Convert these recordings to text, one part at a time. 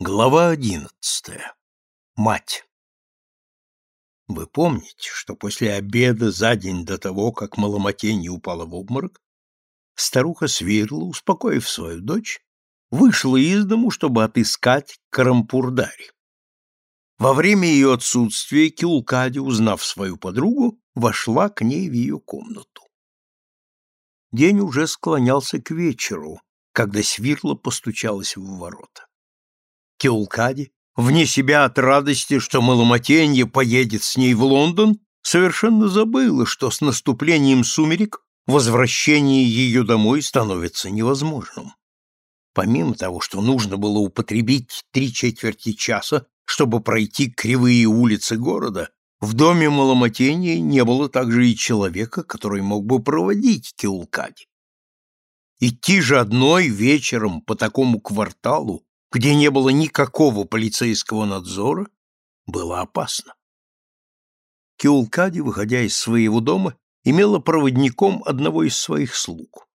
Глава одиннадцатая. Мать. Вы помните, что после обеда за день до того, как Маломотенье упала в обморок, старуха Свирла, успокоив свою дочь, вышла из дому, чтобы отыскать Карампурдари. Во время ее отсутствия Киулкади, узнав свою подругу, вошла к ней в ее комнату. День уже склонялся к вечеру, когда Свирла постучалась в ворота. Кеулкади, вне себя от радости, что Маломотенье поедет с ней в Лондон, совершенно забыла, что с наступлением сумерек возвращение ее домой становится невозможным. Помимо того, что нужно было употребить три четверти часа, чтобы пройти кривые улицы города, в доме Маломотения не было также и человека, который мог бы проводить Кеулкади. Идти же одной вечером по такому кварталу где не было никакого полицейского надзора, было опасно. Киулкади, выходя из своего дома, имела проводником одного из своих слуг.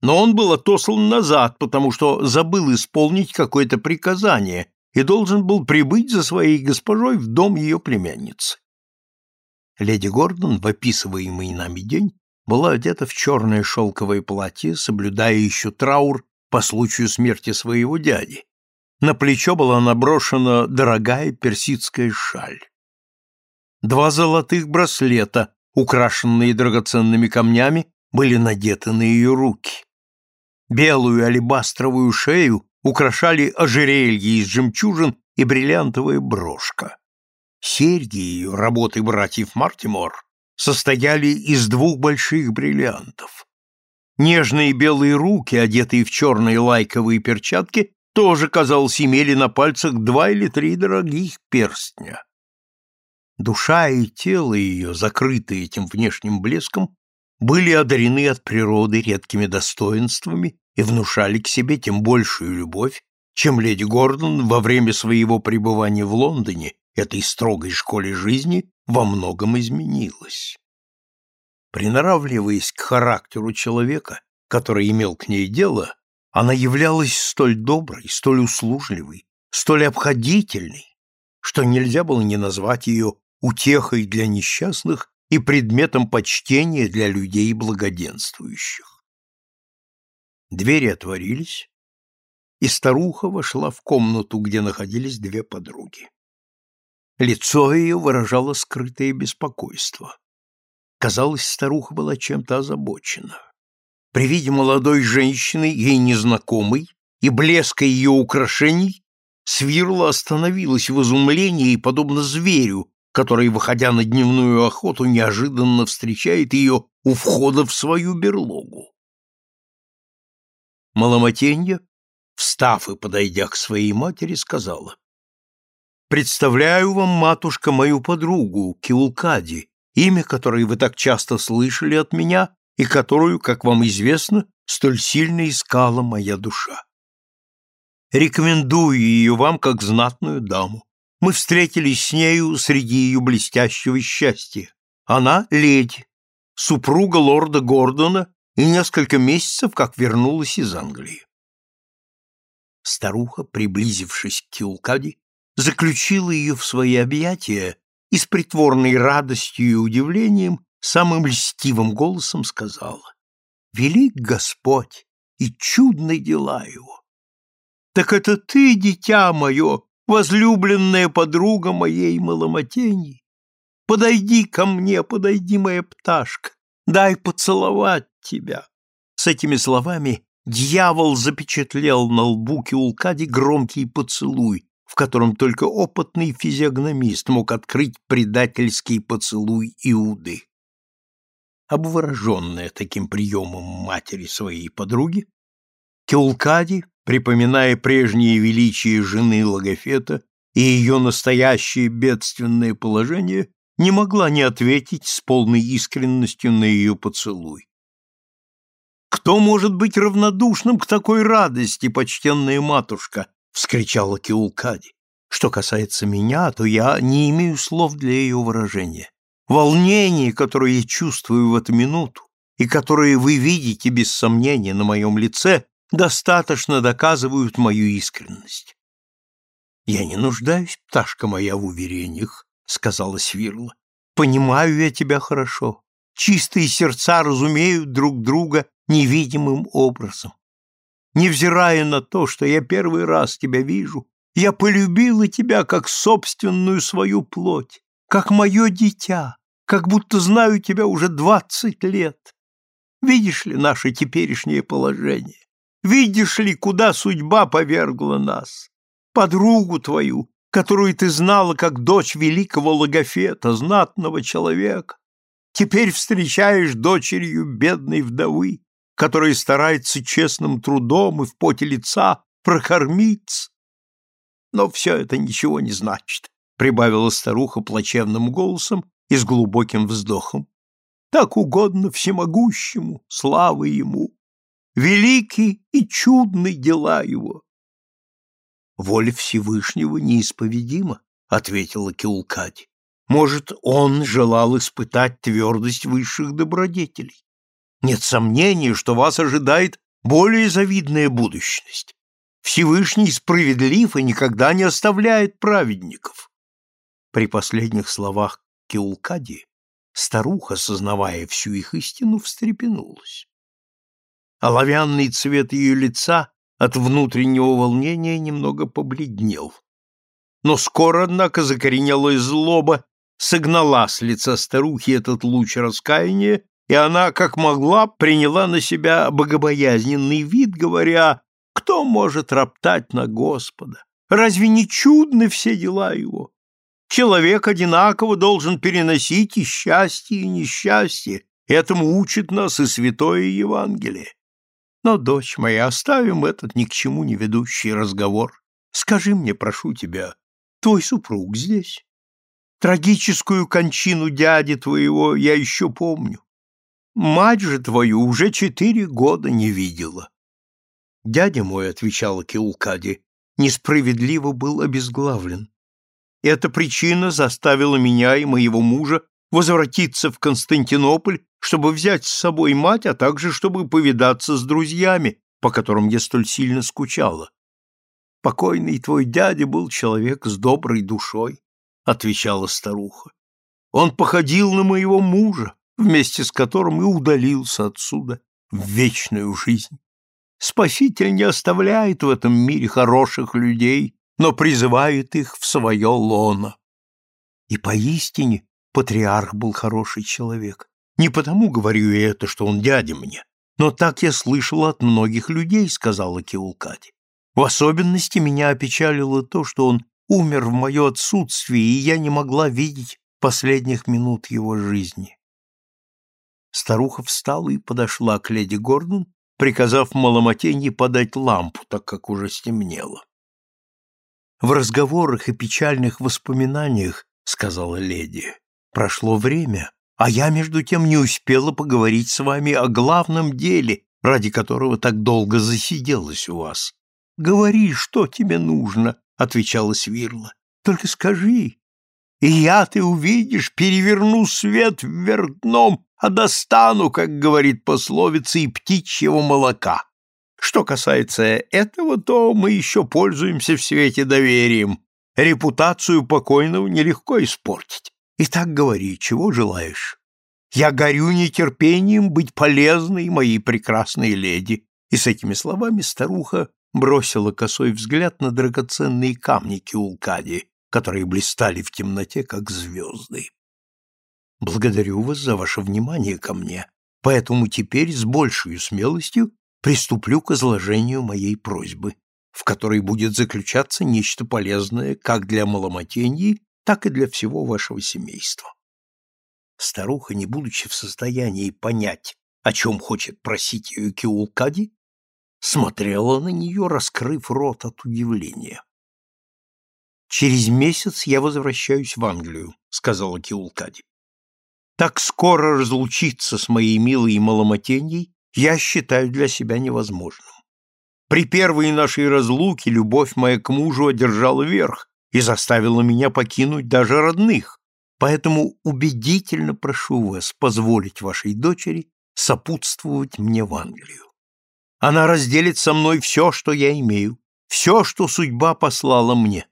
Но он был отослан назад, потому что забыл исполнить какое-то приказание и должен был прибыть за своей госпожой в дом ее племянницы. Леди Гордон в описываемый нами день была одета в черное шелковое платье, соблюдая еще траур по случаю смерти своего дяди, на плечо была наброшена дорогая персидская шаль. Два золотых браслета, украшенные драгоценными камнями, были надеты на ее руки. Белую алебастровую шею украшали ожерелье из жемчужин и бриллиантовая брошка. Серьги ее, работы братьев Мартимор, состояли из двух больших бриллиантов. Нежные белые руки, одетые в черные лайковые перчатки, тоже, казалось, имели на пальцах два или три дорогих перстня. Душа и тело ее, закрытые этим внешним блеском, были одарены от природы редкими достоинствами и внушали к себе тем большую любовь, чем леди Гордон во время своего пребывания в Лондоне, этой строгой школе жизни, во многом изменилась. Приноравливаясь к характеру человека, который имел к ней дело, она являлась столь доброй, столь услужливой, столь обходительной, что нельзя было не назвать ее утехой для несчастных и предметом почтения для людей благоденствующих. Двери отворились, и старуха вошла в комнату, где находились две подруги. Лицо ее выражало скрытое беспокойство. Казалось, старуха была чем-то озабочена. При виде молодой женщины, ей незнакомой, и блеска ее украшений, Свирла остановилась в изумлении, подобно зверю, который, выходя на дневную охоту, неожиданно встречает ее у входа в свою берлогу. Маломатенья, встав и подойдя к своей матери, сказала, «Представляю вам, матушка, мою подругу, Киулкади, имя которой вы так часто слышали от меня и которую, как вам известно, столь сильно искала моя душа. Рекомендую ее вам как знатную даму. Мы встретились с нею среди ее блестящего счастья. Она — леди, супруга лорда Гордона и несколько месяцев как вернулась из Англии. Старуха, приблизившись к Киулкаде, заключила ее в свои объятия и с притворной радостью и удивлением самым льстивым голосом сказала, «Велик Господь и чудны дела его! Так это ты, дитя мое, возлюбленная подруга моей маломотени? Подойди ко мне, подойди, моя пташка, дай поцеловать тебя!» С этими словами дьявол запечатлел на лбу Киулкади громкий поцелуй, в котором только опытный физиогномист мог открыть предательский поцелуй Иуды обвороженная таким приемом матери своей подруги, Кеулкади, припоминая прежнее величие жены Логофета и ее настоящее бедственное положение, не могла не ответить с полной искренностью на ее поцелуй. «Кто может быть равнодушным к такой радости, почтенная матушка?» — вскричала Киулкади. «Что касается меня, то я не имею слов для ее выражения. Волнение, которое я чувствую в эту минуту, и которое вы видите без сомнения на моем лице, достаточно доказывают мою искренность. Я не нуждаюсь, пташка моя, в уверениях, сказала Свирла. Понимаю я тебя хорошо. Чистые сердца разумеют друг друга невидимым образом. Невзирая на то, что я первый раз тебя вижу, я полюбила тебя как собственную свою плоть, как мое дитя, как будто знаю тебя уже двадцать лет. Видишь ли наше теперешнее положение? Видишь ли, куда судьба повергла нас? Подругу твою, которую ты знала как дочь великого логофета, знатного человека, теперь встречаешь дочерью бедной вдовы, которая старается честным трудом и в поте лица прокормиться. Но все это ничего не значит, прибавила старуха плачевным голосом и с глубоким вздохом. Так угодно всемогущему, славы ему. Велики и чудны дела его. Воля Всевышнего неисповедима, ответила Кеулкади. Может, он желал испытать твердость высших добродетелей. Нет сомнения, что вас ожидает более завидная будущность. Всевышний справедлив и никогда не оставляет праведников. При последних словах Кеулкади старуха, сознавая всю их истину, встрепенулась. Оловянный цвет ее лица от внутреннего волнения немного побледнел. Но скоро, однако, закоренелая злоба согнала с лица старухи этот луч раскаяния, и она, как могла, приняла на себя богобоязненный вид, говоря кто может роптать на Господа? Разве не чудны все дела его? Человек одинаково должен переносить и счастье, и несчастье. Этому учит нас и Святое Евангелие. Но, дочь моя, оставим этот ни к чему не ведущий разговор. Скажи мне, прошу тебя, твой супруг здесь? Трагическую кончину дяди твоего я еще помню. Мать же твою уже четыре года не видела. Дядя мой, — отвечала Киулкади, — несправедливо был обезглавлен. Эта причина заставила меня и моего мужа возвратиться в Константинополь, чтобы взять с собой мать, а также чтобы повидаться с друзьями, по которым я столь сильно скучала. Покойный твой дядя был человек с доброй душой, — отвечала старуха. Он походил на моего мужа, вместе с которым и удалился отсюда в вечную жизнь. Спаситель не оставляет в этом мире хороших людей, но призывает их в свое лоно. И поистине патриарх был хороший человек. Не потому говорю я это, что он дядя мне, но так я слышал от многих людей, сказала Киулкати. В особенности меня опечалило то, что он умер в мое отсутствие, и я не могла видеть последних минут его жизни. Старуха встала и подошла к леди Гордон, приказав Маломотенье подать лампу, так как уже стемнело. «В разговорах и печальных воспоминаниях, — сказала леди, — прошло время, а я, между тем, не успела поговорить с вами о главном деле, ради которого так долго засиделась у вас. Говори, что тебе нужно, — отвечала Свирла. Только скажи, и я, ты увидишь, переверну свет вверх дном а достану, как говорит пословица, и птичьего молока. Что касается этого, то мы еще пользуемся в свете доверием. Репутацию покойного нелегко испортить. Итак, говори, чего желаешь? Я горю нетерпением быть полезной моей прекрасной леди. И с этими словами старуха бросила косой взгляд на драгоценные камни Киулкади, которые блистали в темноте, как звезды. Благодарю вас за ваше внимание ко мне, поэтому теперь с большей смелостью приступлю к изложению моей просьбы, в которой будет заключаться нечто полезное как для маломатеньи, так и для всего вашего семейства. Старуха, не будучи в состоянии понять, о чем хочет просить ее Киулкади, смотрела на нее, раскрыв рот от удивления. «Через месяц я возвращаюсь в Англию», — сказала Киулкади. Так скоро разлучиться с моей милой Маломотеньей я считаю для себя невозможным. При первой нашей разлуке любовь моя к мужу одержала верх и заставила меня покинуть даже родных, поэтому убедительно прошу вас позволить вашей дочери сопутствовать мне в Англию. Она разделит со мной все, что я имею, все, что судьба послала мне.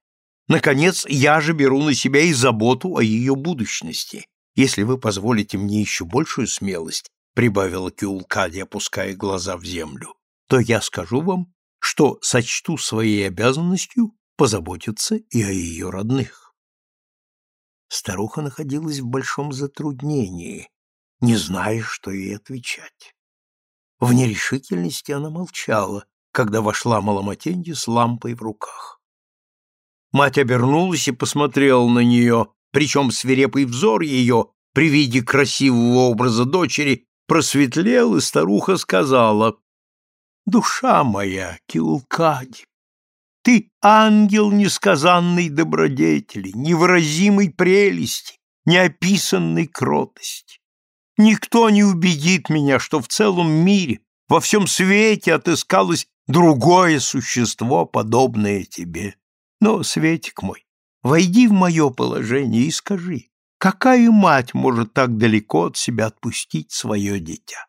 Наконец, я же беру на себя и заботу о ее будущности. Если вы позволите мне еще большую смелость, прибавила Кюлкади, опуская глаза в землю, то я скажу вам, что сочту своей обязанностью позаботиться и о ее родных. Старуха находилась в большом затруднении, не зная, что ей отвечать. В нерешительности она молчала, когда вошла Маломатенья с лампой в руках. Мать обернулась и посмотрела на нее, причем свирепый взор ее при виде красивого образа дочери просветлел, и старуха сказала, «Душа моя, Килкади, ты ангел несказанной добродетели, невыразимой прелести, неописанной кротости. Никто не убедит меня, что в целом мире, во всем свете отыскалось другое существо, подобное тебе. Но, Светик мой, войди в мое положение и скажи, какая мать может так далеко от себя отпустить свое дитя?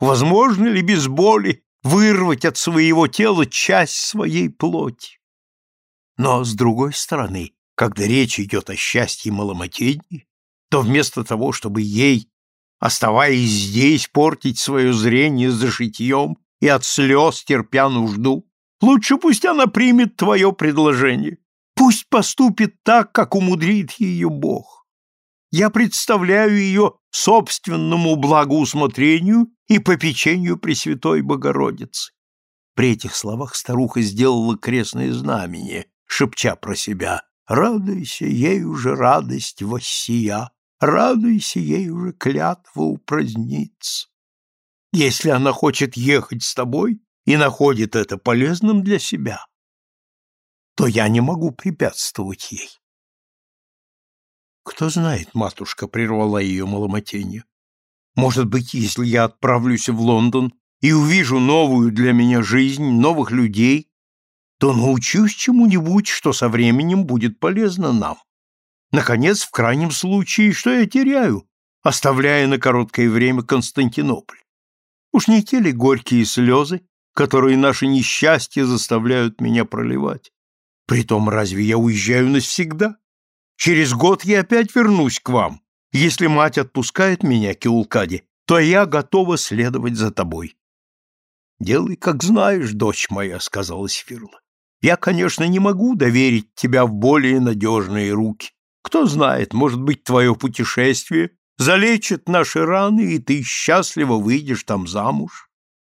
Возможно ли без боли вырвать от своего тела часть своей плоти? Но, с другой стороны, когда речь идет о счастье маломатеньи, то вместо того, чтобы ей, оставаясь здесь, портить свое зрение за шитьем и от слез терпя нужду, лучше пусть она примет твое предложение, пусть поступит так, как умудрит ее Бог. Я представляю ее собственному благоусмотрению и попечению Пресвятой Богородицы. При этих словах старуха сделала крестное знамение, шепча про себя «Радуйся, ей уже радость воссия, радуйся, ей уже клятва упразднится». Если она хочет ехать с тобой и находит это полезным для себя, то я не могу препятствовать ей. Кто знает, матушка прервала ее маломатенье. Может быть, если я отправлюсь в Лондон и увижу новую для меня жизнь, новых людей, то научусь чему-нибудь, что со временем будет полезно нам. Наконец, в крайнем случае, что я теряю, оставляя на короткое время Константинополь? Уж не те ли горькие слезы, которые наши несчастья заставляют меня проливать? Притом, разве я уезжаю навсегда? Через год я опять вернусь к вам. Если мать отпускает меня, Киулкади, то я готова следовать за тобой. — Делай, как знаешь, дочь моя, — сказала Сфирла. — Я, конечно, не могу доверить тебя в более надежные руки. Кто знает, может быть, твое путешествие залечит наши раны, и ты счастливо выйдешь там замуж.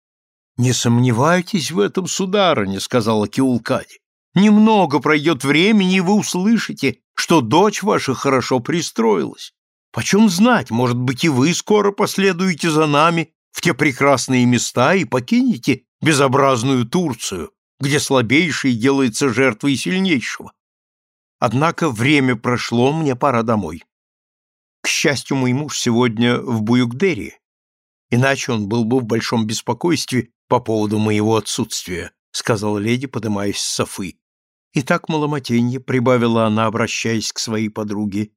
— Не сомневайтесь в этом, сударыня, — сказала Киулкади. — Немного пройдет времени, и вы услышите, что дочь ваша хорошо пристроилась. Почем знать, может быть, и вы скоро последуете за нами в те прекрасные места и покинете безобразную Турцию, где слабейший делается жертвой сильнейшего. Однако время прошло, мне пора домой. К счастью, мой муж сегодня в Буюкдере, иначе он был бы в большом беспокойстве по поводу моего отсутствия, сказала леди, поднимаясь с софы. Итак, Маломатенье, прибавила она, обращаясь к своей подруге,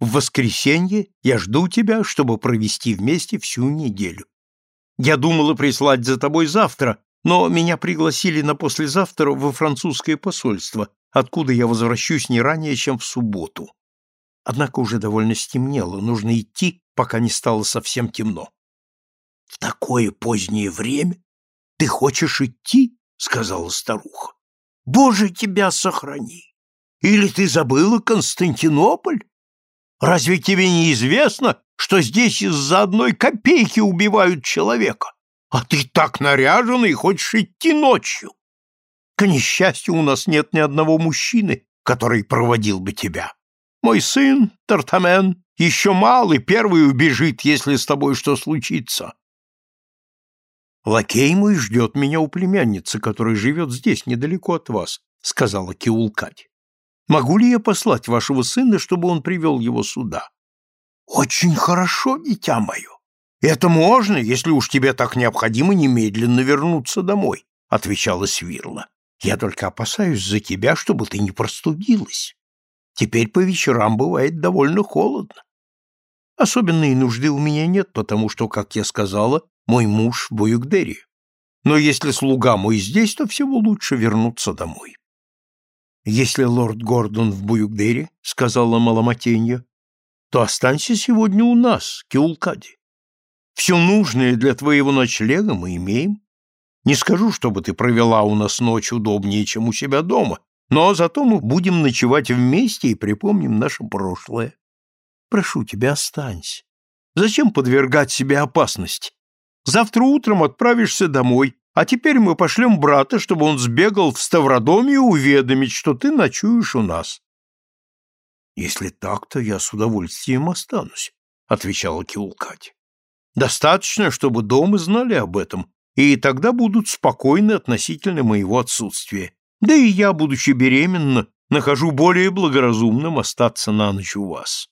в воскресенье я жду тебя, чтобы провести вместе всю неделю. Я думала прислать за тобой завтра, но меня пригласили на послезавтра во французское посольство, откуда я возвращусь не ранее, чем в субботу. Однако уже довольно стемнело, нужно идти, пока не стало совсем темно. — В такое позднее время ты хочешь идти? — сказала старуха. Боже, тебя сохрани! Или ты забыла Константинополь? Разве тебе не известно, что здесь из-за одной копейки убивают человека? А ты так наряжена и хочешь идти ночью. К несчастью, у нас нет ни одного мужчины, который проводил бы тебя. Мой сын, Тартамен, еще малый, первый убежит, если с тобой что случится. «Лакей мой ждет меня у племянницы, которая живет здесь, недалеко от вас», — сказала Киулкать. «Могу ли я послать вашего сына, чтобы он привел его сюда?» «Очень хорошо, дитя мое. Это можно, если уж тебе так необходимо немедленно вернуться домой», — отвечала Свирла. «Я только опасаюсь за тебя, чтобы ты не простудилась. Теперь по вечерам бывает довольно холодно. Особенной нужды у меня нет, потому что, как я сказала, мой муж в Буюкдере. Но если слуга мой здесь, то всего лучше вернуться домой. Если лорд Гордон в Буюкдере, — сказала Маломатенья, — то останься сегодня у нас, Киулкади. Все нужное для твоего ночлега мы имеем. Не скажу, чтобы ты провела у нас ночь удобнее, чем у себя дома, но зато мы будем ночевать вместе и припомним наше прошлое. Прошу тебя, останься. Зачем подвергать себе опасности? Завтра утром отправишься домой, а теперь мы пошлем брата, чтобы он сбегал в Ставродомию уведомить, что ты ночуешь у нас. — Если так, то я с удовольствием останусь, — отвечала Киулкати. — Достаточно, чтобы дома знали об этом, и тогда будут спокойны относительно моего отсутствия. Да и я, будучи беременна, нахожу более благоразумным остаться на ночь у вас. —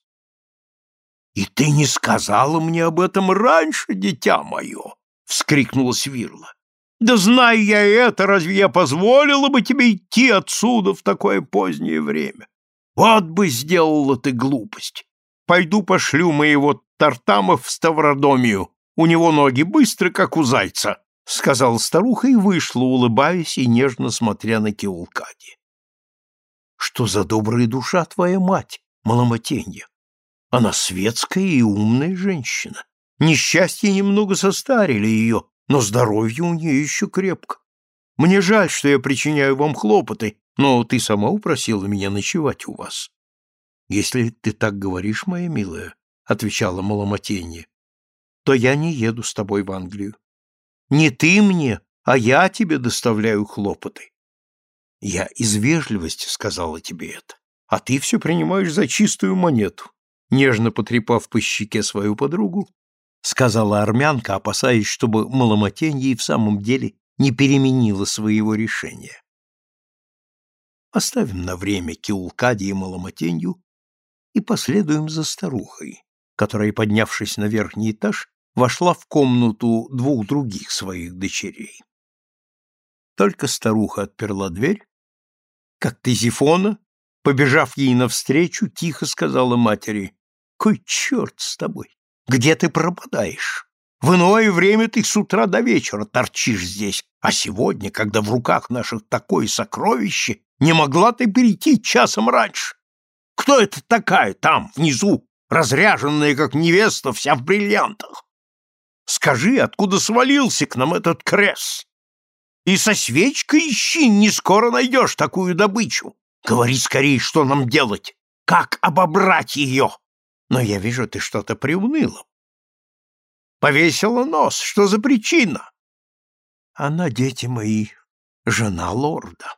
И ты не сказала мне об этом раньше, дитя мое! — вскрикнула Свирла. — Да зная я это, разве я позволила бы тебе идти отсюда в такое позднее время? Вот бы сделала ты глупость. Пойду пошлю моего Тартама в Ставродомию. У него ноги быстры, как у зайца, — сказала старуха и вышла, улыбаясь и нежно смотря на Киулкади. — Что за добрая душа твоя мать, Маломатенья? Она светская и умная женщина. Несчастье немного состарили ее, но здоровье у нее еще крепко. Мне жаль, что я причиняю вам хлопоты, но ты сама упросила меня ночевать у вас. Если ты так говоришь, моя милая, — отвечала Маломатенья, — то я не еду с тобой в Англию. Не ты мне, а я тебе доставляю хлопоты. Я из вежливости сказала тебе это, а ты все принимаешь за чистую монету. Нежно потрепав по щеке свою подругу, сказала армянка, опасаясь, чтобы Маломатенья и в самом деле не переменила своего решения. Оставим на время Киулкади и Маломатенью и последуем за старухой, которая, поднявшись на верхний этаж, вошла в комнату двух других своих дочерей. Только старуха отперла дверь, как Тезифона, побежав ей навстречу, тихо сказала матери, «Кой черт с тобой! Где ты пропадаешь? В иное время ты с утра до вечера торчишь здесь, а сегодня, когда в руках наших такое сокровище, не могла ты перейти часом раньше. Кто это такая там, внизу, разряженная, как невеста, вся в бриллиантах? Скажи, откуда свалился к нам этот крес? И со свечкой ищи, не скоро найдешь такую добычу. Говори скорее, что нам делать, как обобрать ее. Но я вижу, ты что-то приуныла. Повесила нос, что за причина? Она, дети мои, жена лорда.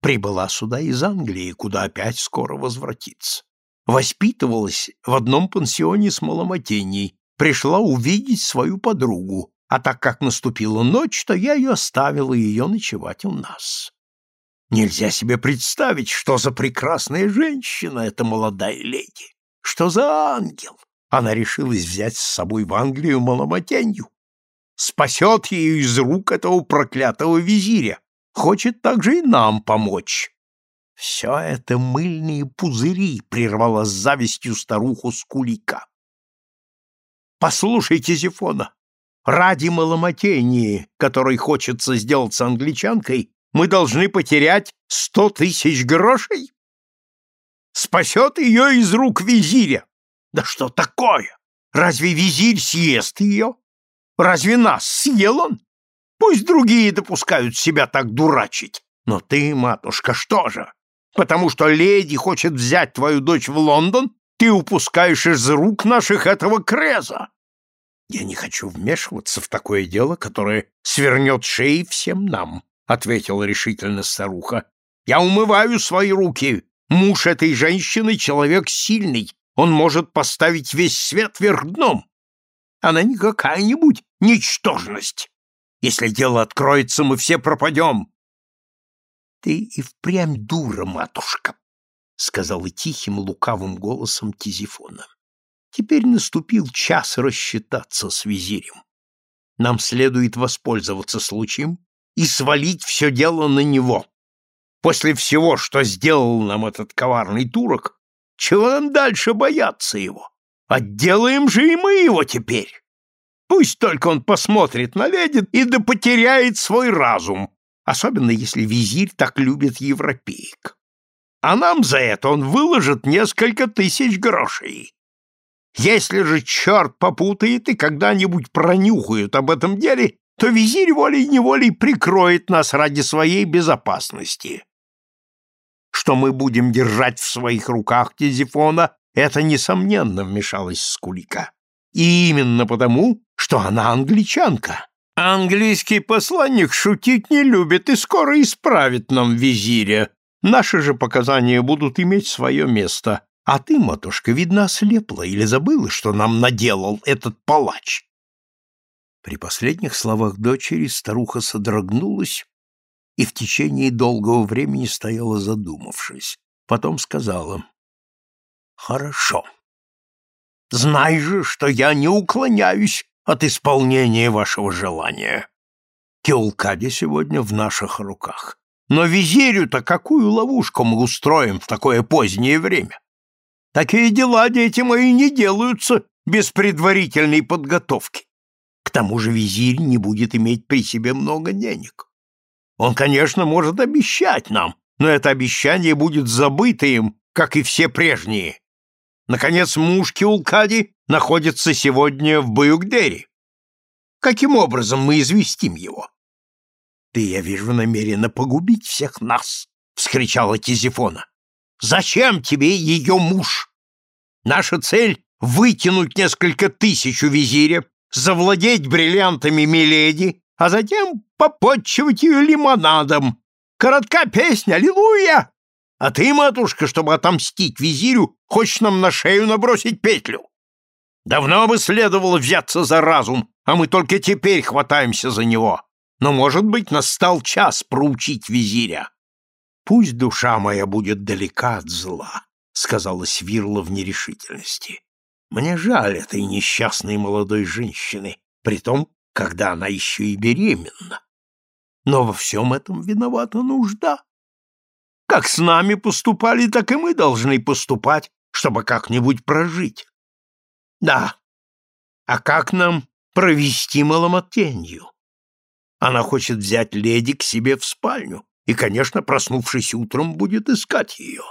Прибыла сюда из Англии, куда опять скоро возвратится. Воспитывалась в одном пансионе с Маломатеней, пришла увидеть свою подругу, а так как наступила ночь, то я ее оставила ее ночевать у нас. Нельзя себе представить, что за прекрасная женщина эта молодая леди, что за ангел. Она решилась взять с собой в Англию Маломатенью. Спасет ее из рук этого проклятого визиря. Хочет также и нам помочь. Все это мыльные пузыри, прервала с завистью старуху Скулика. Послушайте, Зефона, ради маломатении, которой хочется сделать с англичанкой, мы должны потерять сто тысяч грошей? Спасет ее из рук визиря. Да что такое? Разве визирь съест ее? Разве нас съел он? Пусть другие допускают себя так дурачить. Но ты, матушка, что же? Потому что леди хочет взять твою дочь в Лондон, ты упускаешь из рук наших этого креза. «Я не хочу вмешиваться в такое дело, которое свернет шеи всем нам», — ответила решительно старуха. «Я умываю свои руки. Муж этой женщины — человек сильный. Он может поставить весь свет вверх дном. Она не какая-нибудь ничтожность. Если дело откроется, мы все пропадем». «Ты и впрямь дура, матушка», — сказала тихим, лукавым голосом Тизифона. Теперь наступил час рассчитаться с визирем. Нам следует воспользоваться случаем и свалить все дело на него. После всего, что сделал нам этот коварный турок, чего нам дальше бояться его? Отделаем же и мы его теперь. Пусть только он посмотрит на леди и да потеряет свой разум, особенно если визирь так любит европеек. а нам за это он выложит несколько тысяч грошей. Если же черт попутает и когда-нибудь пронюхают об этом деле, то визирь волей-неволей прикроет нас ради своей безопасности. Что мы будем держать в своих руках Тизифона, это, несомненно, вмешалась Скулика. И именно потому, что она англичанка. Английский посланник шутить не любит и скоро исправит нам визиря. Наши же показания будут иметь свое место. А ты, матушка, видно, ослепла или забыла, что нам наделал этот палач. При последних словах дочери старуха содрогнулась и в течение долгого времени стояла задумавшись. Потом сказала, «Хорошо. Знай же, что я не уклоняюсь от исполнения вашего желания. Кеулкади сегодня в наших руках. Но визирю-то какую ловушку мы устроим в такое позднее время? Такие дела, дети мои, не делаются без предварительной подготовки. К тому же визирь не будет иметь при себе много денег. Он, конечно, может обещать нам, но это обещание будет забыто им, как и все прежние. Наконец, муж Киулкади находится сегодня в Баюкдере. Каким образом мы известим его? Ты, я вижу, намерена погубить всех нас, — вскричала Тизифона. Зачем тебе ее муж? Наша цель — вытянуть несколько тысяч у визиря, завладеть бриллиантами Миледи, а затем попотчевать ее лимонадом. Коротка песня, аллилуйя! А ты, матушка, чтобы отомстить визирю, хочешь нам на шею набросить петлю? Давно бы следовало взяться за разум, а мы только теперь хватаемся за него. Но, может быть, настал час проучить визиря. Пусть душа моя будет далека от зла, — сказала Свирла в нерешительности. Мне жаль этой несчастной молодой женщины, при том, когда она еще и беременна. Но во всем этом виновата нужда. Как с нами поступали, так и мы должны поступать, чтобы как-нибудь прожить. Да, а как нам провести маломатенью? Она хочет взять леди к себе в спальню и, конечно, проснувшись утром, будет искать ее.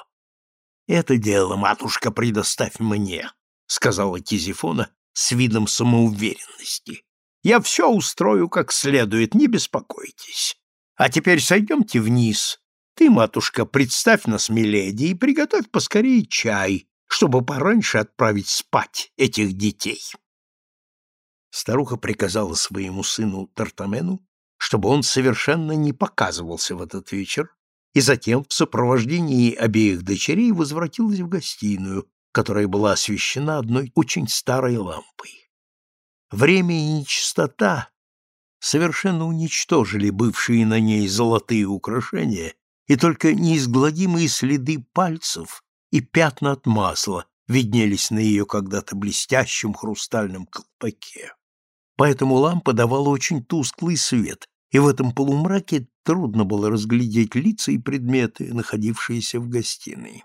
Это дело, матушка, предоставь мне. — сказала Кизифона с видом самоуверенности. «Я все устрою как следует, не беспокойтесь. А теперь сойдемте вниз. Ты, матушка, представь нас миледи и приготовь поскорее чай, чтобы пораньше отправить спать этих детей». Старуха приказала своему сыну Тартамену, чтобы он совершенно не показывался в этот вечер, и затем в сопровождении обеих дочерей возвратилась в гостиную, которая была освещена одной очень старой лампой. Время и нечистота совершенно уничтожили бывшие на ней золотые украшения, и только неизгладимые следы пальцев и пятна от масла виднелись на ее когда-то блестящем хрустальном колпаке. Поэтому лампа давала очень тусклый свет, и в этом полумраке трудно было разглядеть лица и предметы, находившиеся в гостиной.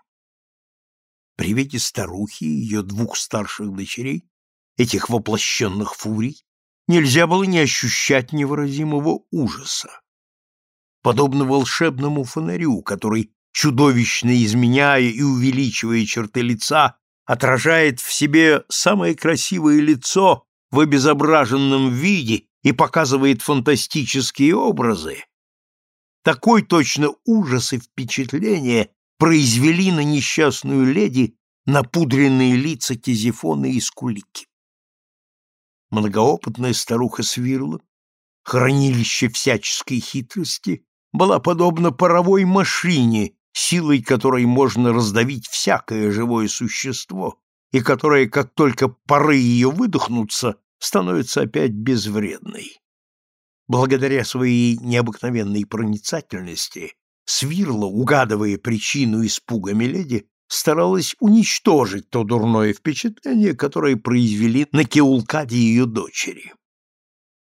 При виде старухи и ее двух старших дочерей, этих воплощенных фурий, нельзя было не ощущать невыразимого ужаса. Подобно волшебному фонарю, который, чудовищно изменяя и увеличивая черты лица, отражает в себе самое красивое лицо в обезображенном виде и показывает фантастические образы, такой точно ужас и впечатление произвели на несчастную леди напудренные лица Тизифона и Скулики. Многоопытная старуха Свирла, хранилище всяческой хитрости, была подобна паровой машине, силой которой можно раздавить всякое живое существо, и которая, как только пары ее выдохнутся, становится опять безвредной. Благодаря своей необыкновенной проницательности Свирла, угадывая причину испуга Миледи, старалась уничтожить то дурное впечатление, которое произвели на Кеулкаде ее дочери.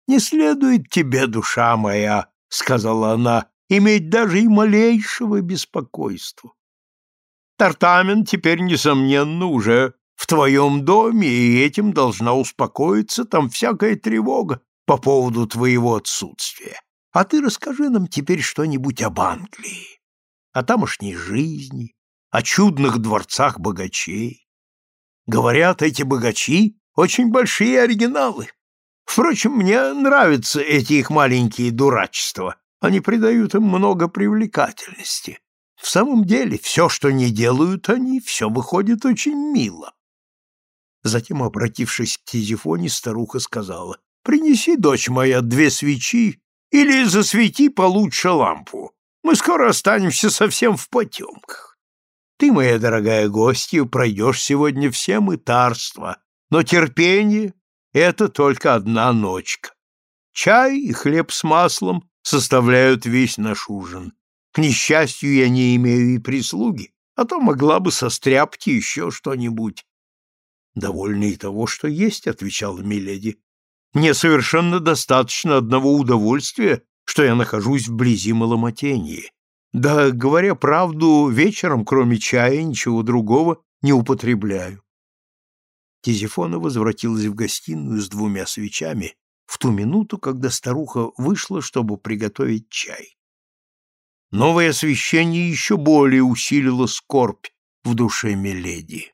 «Не следует тебе, душа моя, — сказала она, — иметь даже и малейшего беспокойства. Тартамен теперь, несомненно, уже в твоем доме, и этим должна успокоиться там всякая тревога по поводу твоего отсутствия. А ты расскажи нам теперь что-нибудь об Англии, о тамошней жизни, о чудных дворцах богачей. Говорят, эти богачи — очень большие оригиналы. Впрочем, мне нравятся эти их маленькие дурачества. Они придают им много привлекательности. В самом деле, все, что не делают они, все выходит очень мило. Затем, обратившись к Тизифоне, старуха сказала, «Принеси, дочь моя, две свечи или засвети получше лампу. Мы скоро останемся совсем в потемках. Ты, моя дорогая гостья, пройдешь сегодня все мытарства, но терпение — это только одна ночка. Чай и хлеб с маслом составляют весь наш ужин. К несчастью, я не имею и прислуги, а то могла бы состряпать еще что-нибудь. — Довольно и того, что есть, — отвечала Миледи. — Мне совершенно достаточно одного удовольствия, что я нахожусь вблизи Маломотении. Да, говоря правду, вечером, кроме чая, ничего другого не употребляю. Тизифона возвратилась в гостиную с двумя свечами в ту минуту, когда старуха вышла, чтобы приготовить чай. Новое освещение еще более усилило скорбь в душе Миледи.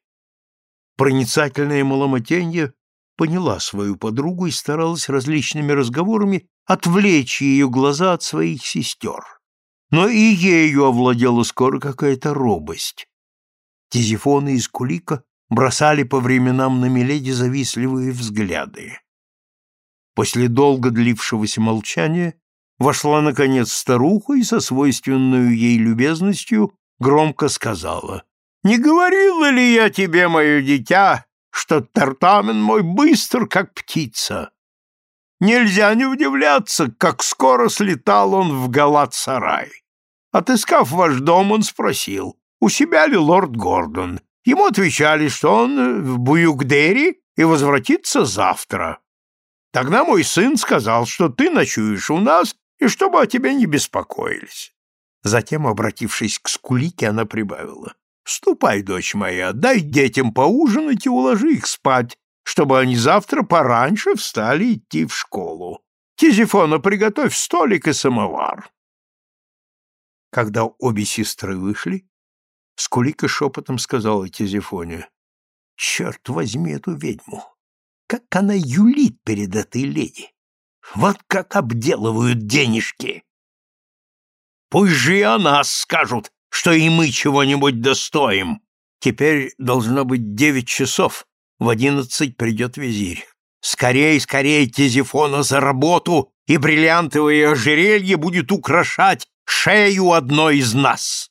Проницательная Маломотенья поняла свою подругу и старалась различными разговорами отвлечь ее глаза от своих сестер. Но и ею овладела скоро какая-то робость. Тизифоны из Кулика бросали по временам на Миледи завистливые взгляды. После долго длившегося молчания вошла, наконец, старуха и со свойственной ей любезностью громко сказала, «Не говорила ли я тебе, мое дитя, что Тартамен мой быстр, как птица? Нельзя не удивляться, как скоро слетал он в Галат-сарай. Отыскав ваш дом, он спросил, у себя ли лорд Гордон. Ему отвечали, что он в Буюкдере и возвратится завтра. Тогда мой сын сказал, что ты ночуешь у нас и чтобы о тебе не беспокоились. Затем, обратившись к Скулике, она прибавила. «Ступай, дочь моя, дай детям поужинать и уложи их спать, чтобы они завтра пораньше встали идти в школу. Тизифона, приготовь столик и самовар. Когда обе сестры вышли, Скулика шепотом сказала Тизифоне, «Черт возьми эту ведьму! Как она юлит перед этой леди! Вот как обделывают денежки!» «Пусть же и о нас скажут, что и мы чего-нибудь достоим! Теперь должно быть девять часов, в одиннадцать придет визирь. Скорей, скорей, Тизифона за работу, и бриллиантовое ожерелье будет украшать шею одной из нас.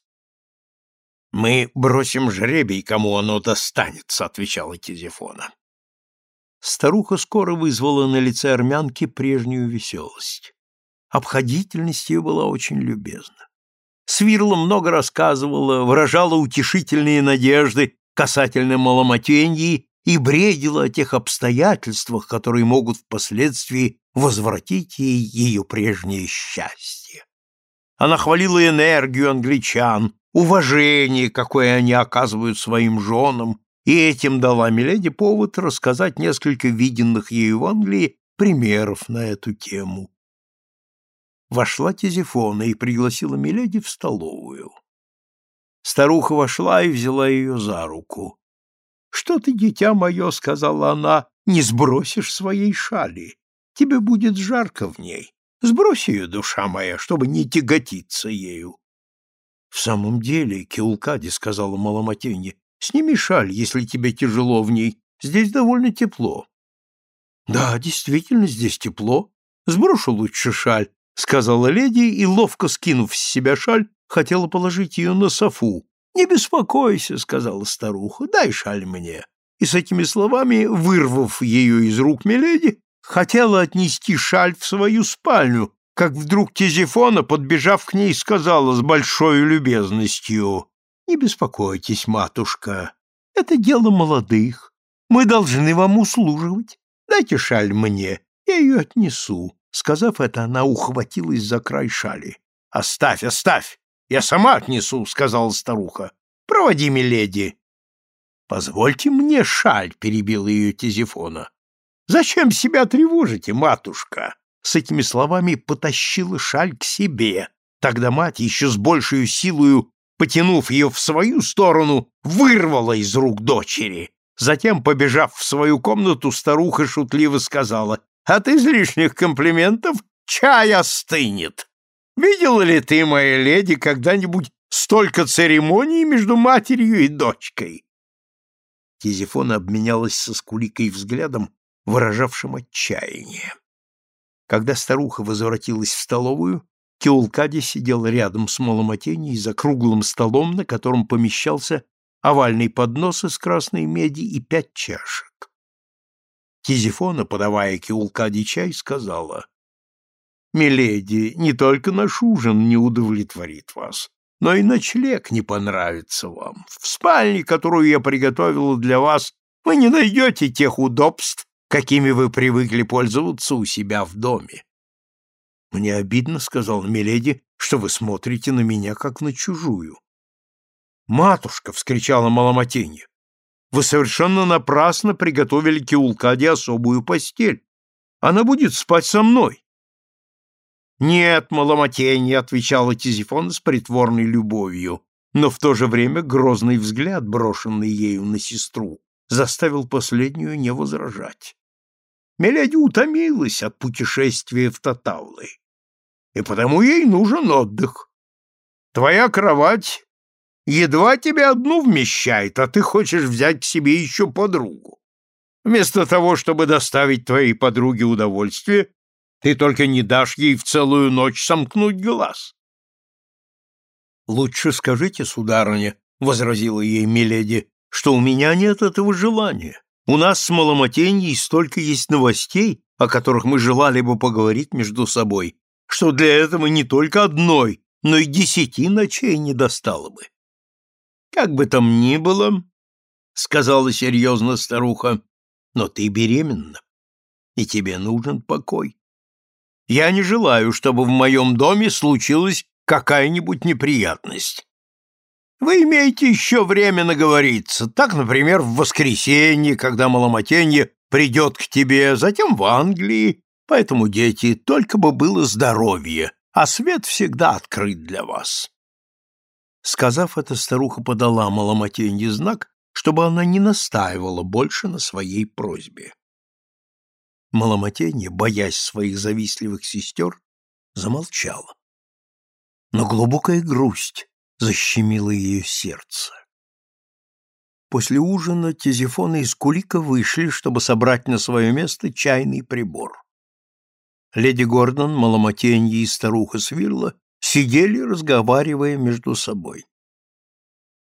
Мы бросим жребий, кому оно достанется, отвечала Тизифона. Старуха скоро вызвала на лице армянки прежнюю веселость. Обходительность ее была очень любезна. Свирла много рассказывала, выражала утешительные надежды касательно Маломатеньи и бредила о тех обстоятельствах, которые могут впоследствии возвратить ей ее прежнее счастье. Она хвалила энергию англичан, уважение, какое они оказывают своим женам, и этим дала Миледи повод рассказать несколько виденных ею в Англии примеров на эту тему. Вошла Тизифона и пригласила Миледи в столовую. Старуха вошла и взяла ее за руку. «Что ты, дитя мое, — сказала она, — не сбросишь своей шали? Тебе будет жарко в ней. Сбрось ее, душа моя, чтобы не тяготиться ею». «В самом деле, Киулкади, — сказала Маломатенье, — сними шаль, если тебе тяжело в ней. Здесь довольно тепло». «Да, действительно, здесь тепло. Сброшу лучше шаль», — сказала леди и, ловко скинув с себя шаль, хотела положить ее на софу, «Не беспокойся», — сказала старуха, — «дай шаль мне». И с этими словами, вырвав ее из рук Миледи, хотела отнести шаль в свою спальню, как вдруг Тизифона, подбежав к ней, сказала с большой любезностью, «Не беспокойтесь, матушка, это дело молодых. Мы должны вам услуживать. Дайте шаль мне, я ее отнесу». Сказав это, она ухватилась за край шали. «Оставь, оставь! Я сама отнесу, — сказала старуха. — Проводи, миледи. — Позвольте мне шаль, — перебила ее Тизифона. — Зачем себя тревожите, матушка? С этими словами потащила шаль к себе. Тогда мать еще с большей силою потянув ее в свою сторону, вырвала из рук дочери. Затем, побежав в свою комнату, старуха шутливо сказала, «От излишних комплиментов чай остынет. Видела ли ты, моя леди, когда-нибудь столько церемоний между матерью и дочкой?» Тизифона обменялась со Скуликой взглядом, выражавшим отчаяние. Когда старуха возвратилась в столовую, Кеулкади сидел рядом с Маломотеней за круглым столом, на котором помещался овальный поднос из красной меди и пять чашек. Тизифона, подавая Кеулкади чай, сказала, «Миледи, не только наш ужин не удовлетворит вас, но и ночлег не понравится вам. В спальне, которую я приготовила для вас, вы не найдете тех удобств, какими вы привыкли пользоваться у себя в доме. Мне обидно, — сказал Миледи, — что вы смотрите на меня, как на чужую. «Матушка!» — вскричала Маломотенья. «Вы совершенно напрасно приготовили Киулкаде особую постель. Она будет спать со мной». «Нет, Маломотенья!» — отвечала Тизифон с притворной любовью, но в то же время грозный взгляд, брошенный ею на сестру, заставил последнюю не возражать. Миледи утомилась от путешествия в Татаулы, и потому ей нужен отдых. Твоя кровать едва тебя одну вмещает, а ты хочешь взять к себе еще подругу. Вместо того, чтобы доставить твоей подруге удовольствие, ты только не дашь ей в целую ночь сомкнуть глаз. — Лучше скажите, сударыня, — возразила ей Миледи, — что у меня нет этого желания. У нас с Маломотеньей столько есть новостей, о которых мы желали бы поговорить между собой, что для этого не только одной, но и десяти ночей не достало бы. Как бы там ни было, — сказала серьезно старуха, — но ты беременна, и тебе нужен покой. Я не желаю, чтобы в моем доме случилась какая-нибудь неприятность. Вы имеете еще время наговориться. Так, например, в воскресенье, когда Маломотенье придет к тебе, затем в Англии. Поэтому, дети, только бы было здоровье, а свет всегда открыт для вас. Сказав это, старуха подала Маломотенье знак, чтобы она не настаивала больше на своей просьбе. Маломотенье, боясь своих завистливых сестер, замолчала. Но глубокая грусть защемило ее сердце. После ужина Тизифона и Скулика вышли, чтобы собрать на свое место чайный прибор. Леди Гордон, Маломотенье и старуха Свирла сидели, разговаривая между собой.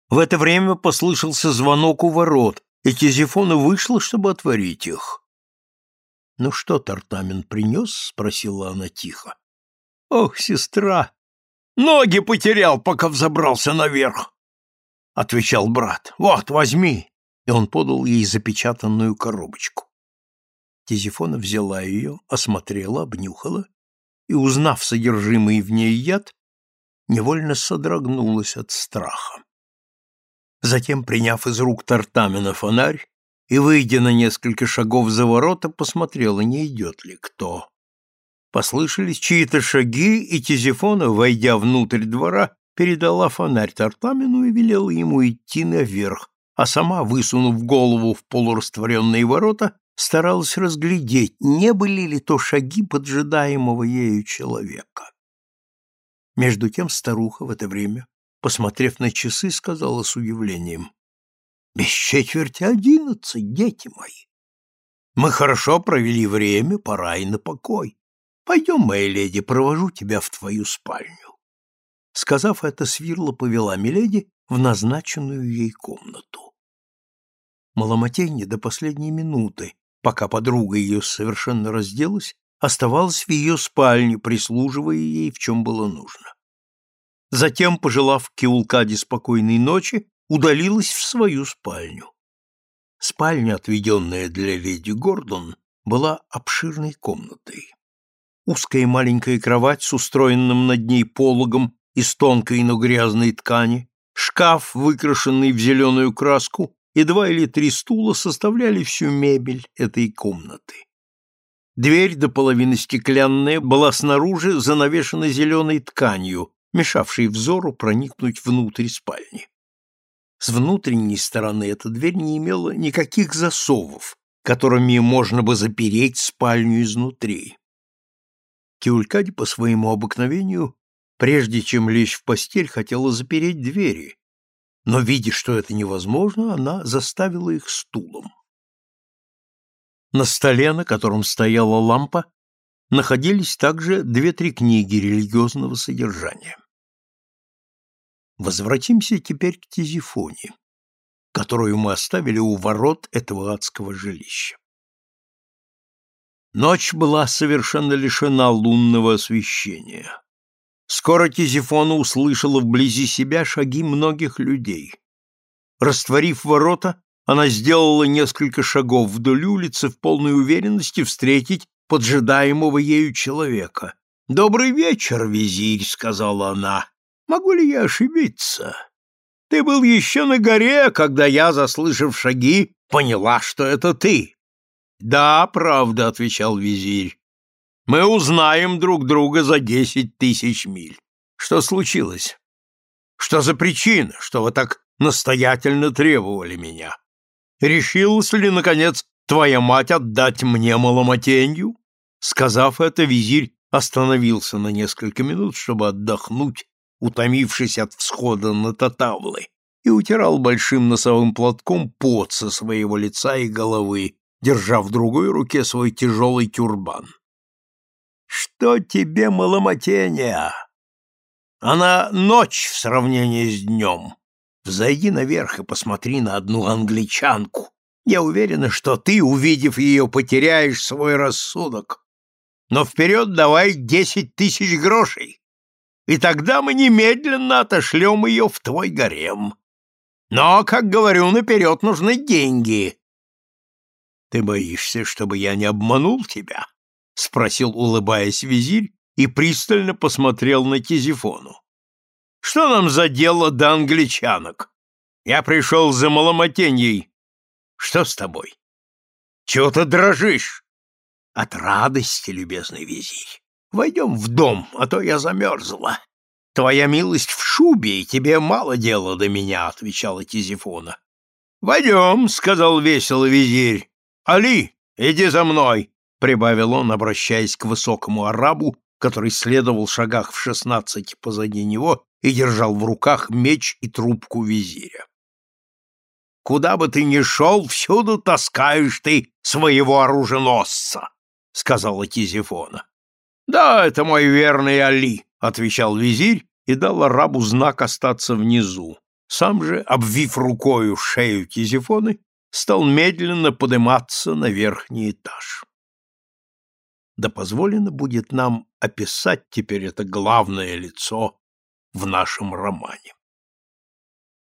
В это время послышался звонок у ворот, и Тизифона вышла, чтобы отворить их. — Ну что, Тартамен принес? — спросила она тихо. — Ох, сестра, Ноги потерял, пока взобрался наверх, — отвечал брат. — Вот, возьми. И он подал ей запечатанную коробочку. Тизифона взяла ее, осмотрела, обнюхала и, узнав содержимый в ней яд, невольно содрогнулась от страха. Затем, приняв из рук Тартамина фонарь и, выйдя на несколько шагов за ворота, посмотрела, не идет ли кто. Послышались чьи-то шаги, и Тизифона, войдя внутрь двора, передала фонарь Тартамину и велела ему идти наверх, а сама, высунув голову в полурастворенные ворота, старалась разглядеть, не были ли то шаги поджидаемого ею человека. Между тем старуха в это время, посмотрев на часы, сказала с удивлением, «Без четверти одиннадцать, дети мои! Мы хорошо провели время, пора и на покой. Пойдем, моя леди, провожу тебя в твою спальню. Сказав это, Свирла повела Миледи в назначенную ей комнату. Маломотенья до последней минуты, пока подруга ее совершенно разделась, оставалась в ее спальне, прислуживая ей, в чем было нужно. Затем, пожелав Киулкаде спокойной ночи, удалилась в свою спальню. Спальня, отведенная для леди Гордон, была обширной комнатой узкая маленькая кровать с устроенным над ней пологом из тонкой, но грязной ткани, шкаф, выкрашенный в зеленую краску, и два или три стула составляли всю мебель этой комнаты. Дверь до половины стеклянная была снаружи занавешена зеленой тканью, мешавший взору проникнуть внутрь спальни. С внутренней стороны эта дверь не имела никаких засовов, которыми можно бы запереть спальню изнутри. Киулькади по своему обыкновению, прежде чем лечь в постель, хотела запереть двери, но, видя, что это невозможно, она заставила их стулом. На столе, на котором стояла лампа, находились также две-три книги религиозного содержания. Возвратимся теперь к Тизифоне, которую мы оставили у ворот этого адского жилища. Ночь была совершенно лишена лунного освещения. Скоро Тизифона услышала вблизи себя шаги многих людей. Растворив ворота, она сделала несколько шагов вдоль улицы в полной уверенности встретить поджидаемого ею человека. «Добрый вечер, визирь», — сказала она. Могу ли я ошибиться? Ты был еще на горе, когда я, заслышав шаги, поняла, что это ты. Да, правда, отвечал визирь. Мы узнаем друг друга за десять тысяч миль. Что случилось? Что за причина, что вы так настоятельно требовали меня? Решилась ли, наконец, твоя мать отдать мне маломатенью? Сказав это, визирь остановился на несколько минут, чтобы отдохнуть утомившись от всхода на Татавлы, и утирал большим носовым платком пот со своего лица и головы, держа в другой руке свой тяжелый тюрбан. «Что тебе, маломатения? Она ночь в сравнении с днем. Взойди наверх и посмотри на одну англичанку. Я уверена, что ты, увидев ее, потеряешь свой рассудок. Но вперед давай десять тысяч грошей и тогда мы немедленно отошлем ее в твой гарем. Но, как говорю, наперед нужны деньги. — Ты боишься, чтобы я не обманул тебя? — спросил, улыбаясь визирь, и пристально посмотрел на Тизифону. — Что нам за дело до англичанок? Я пришел за маломатеньей. Что с тобой? Чего ты дрожишь? От радости, любезный визирь. Войдем в дом, а то я замерзла. Твоя милость в шубе, и тебе мало дела до меня, — отвечала Тизифона. — Войдем, — сказал весело визирь. — Али, иди за мной, — прибавил он, обращаясь к высокому арабу, который следовал шагах в шестнадцати позади него и держал в руках меч и трубку визиря. «Куда бы ты ни шел, всюду таскаешь ты своего оруженосца», — сказала Тизифона. «Да, это мой верный Али», — отвечал визирь и дал арабу знак остаться внизу. Сам же, обвив рукою шею Тизифоны, стал медленно подниматься на верхний этаж. Да позволено будет нам описать теперь это главное лицо в нашем романе.